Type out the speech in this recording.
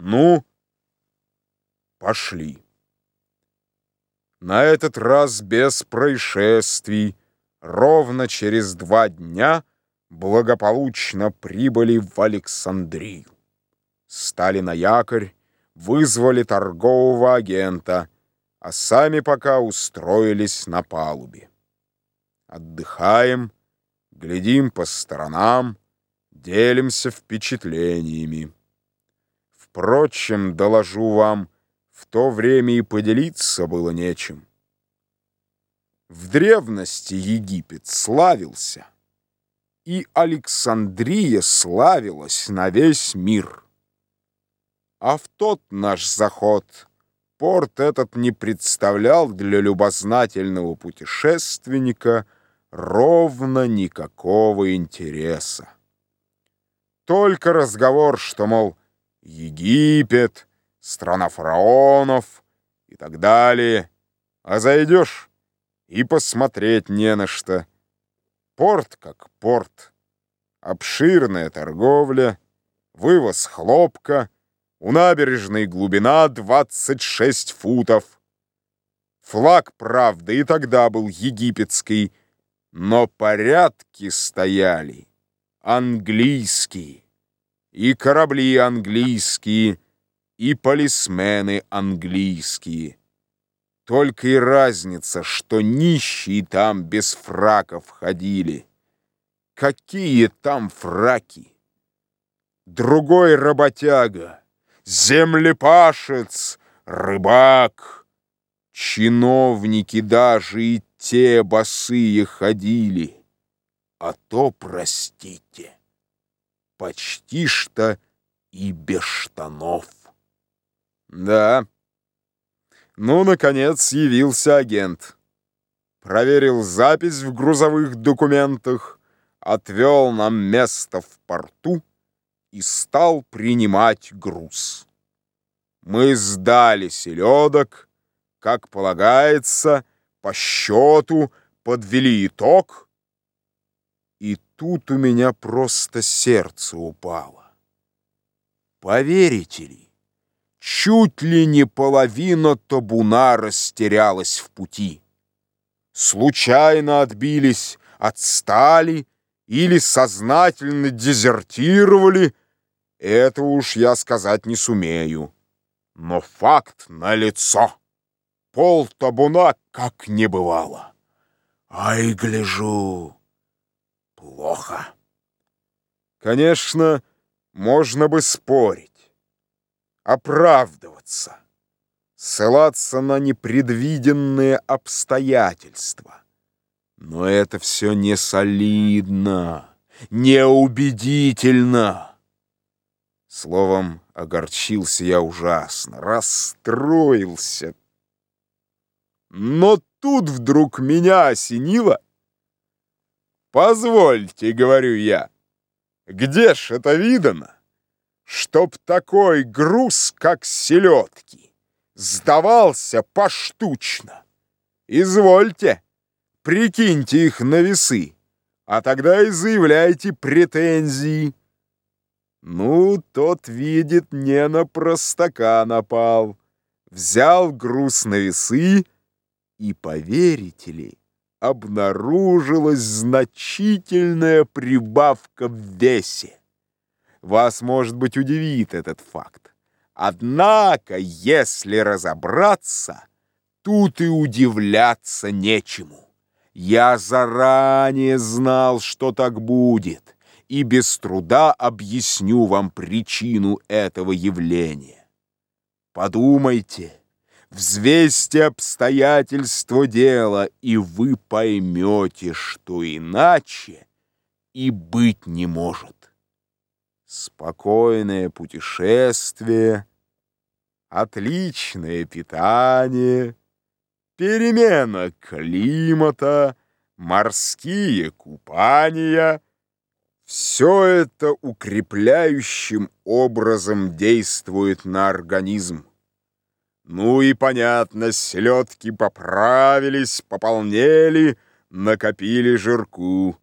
Ну, пошли. На этот раз без происшествий, ровно через два дня благополучно прибыли в Александрию. Стали на якорь, вызвали торгового агента, а сами пока устроились на палубе. Отдыхаем, глядим по сторонам, делимся впечатлениями. Впрочем, доложу вам, в то время и поделиться было нечем. В древности Египет славился, и Александрия славилась на весь мир. А в тот наш заход порт этот не представлял для любознательного путешественника ровно никакого интереса. Только разговор, что, мол, Египет, страна фараонов и так далее. А зайдешь и посмотреть не на что. Порт как порт. Обширная торговля, вывоз хлопка, у набережной глубина 26 футов. Флаг, правда, и тогда был египетский, но порядки стояли английские и корабли английские, и полисмены английские. Только и разница, что нищие там без фраков ходили. Какие там фраки? Другой работяга, землепашец, рыбак. Чиновники даже и те босые ходили. А то, простите, почти что и без штанов. Да. Ну, наконец, явился агент. Проверил запись в грузовых документах, отвел нам место в порту и стал принимать груз. Мы сдали селедок, как полагается, по счету подвели итог, и тут у меня просто сердце упало. Поверите ли, чуть ли не половина табуна растерялась в пути. Случайно отбились, отстали или сознательно дезертировали, это уж я сказать не сумею. Но факт налицо. Пол табуна как не бывало. Ай, гляжу, плохо. Конечно, можно бы спорить, оправдываться, ссылаться на непредвиденные обстоятельства. Но это все не солидно, неубедительно. Словом, огорчился я ужасно, расстроился. Но тут вдруг меня осенило. «Позвольте, — говорю я, — где ж это видано, чтоб такой груз, как селедки, сдавался поштучно? Извольте, прикиньте их на весы, а тогда и заявляйте претензии. Ну, тот, видит, не на простака напал. Взял груз на весы, и, поверите ли, обнаружилась значительная прибавка в весе. Вас, может быть, удивит этот факт. Однако, если разобраться, тут и удивляться нечему. Я заранее знал, что так будет, и без труда объясню вам причину этого явления. Подумайте, Взвесьте обстоятельства дела, и вы поймете, что иначе и быть не может. Спокойное путешествие, отличное питание, перемена климата, морские купания — все это укрепляющим образом действует на организм. Ну и понятно, селедки поправились, пополнели, накопили жирку.